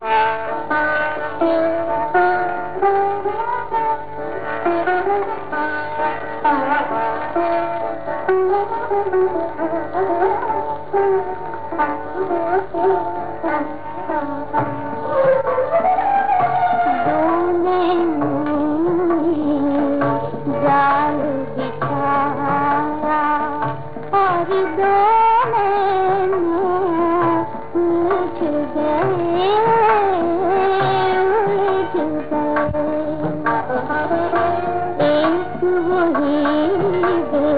Bye. वही दे